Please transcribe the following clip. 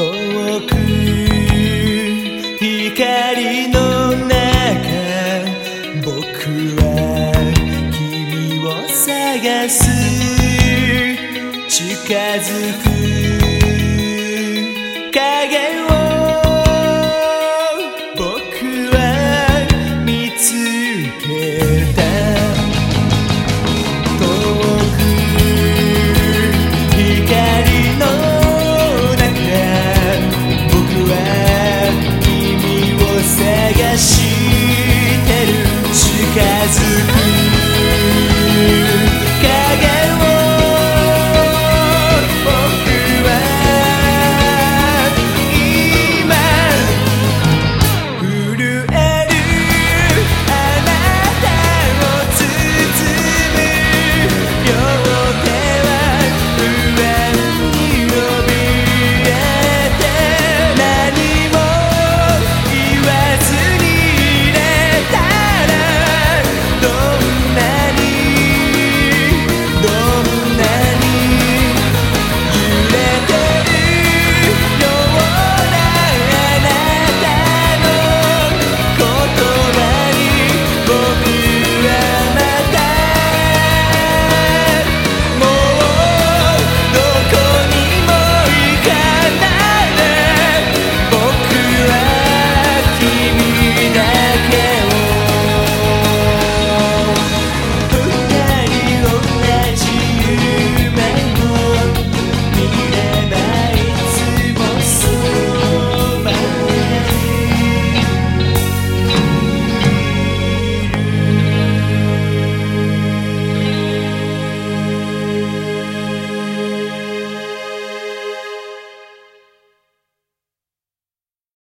遠く光の中僕は君を探す。近づく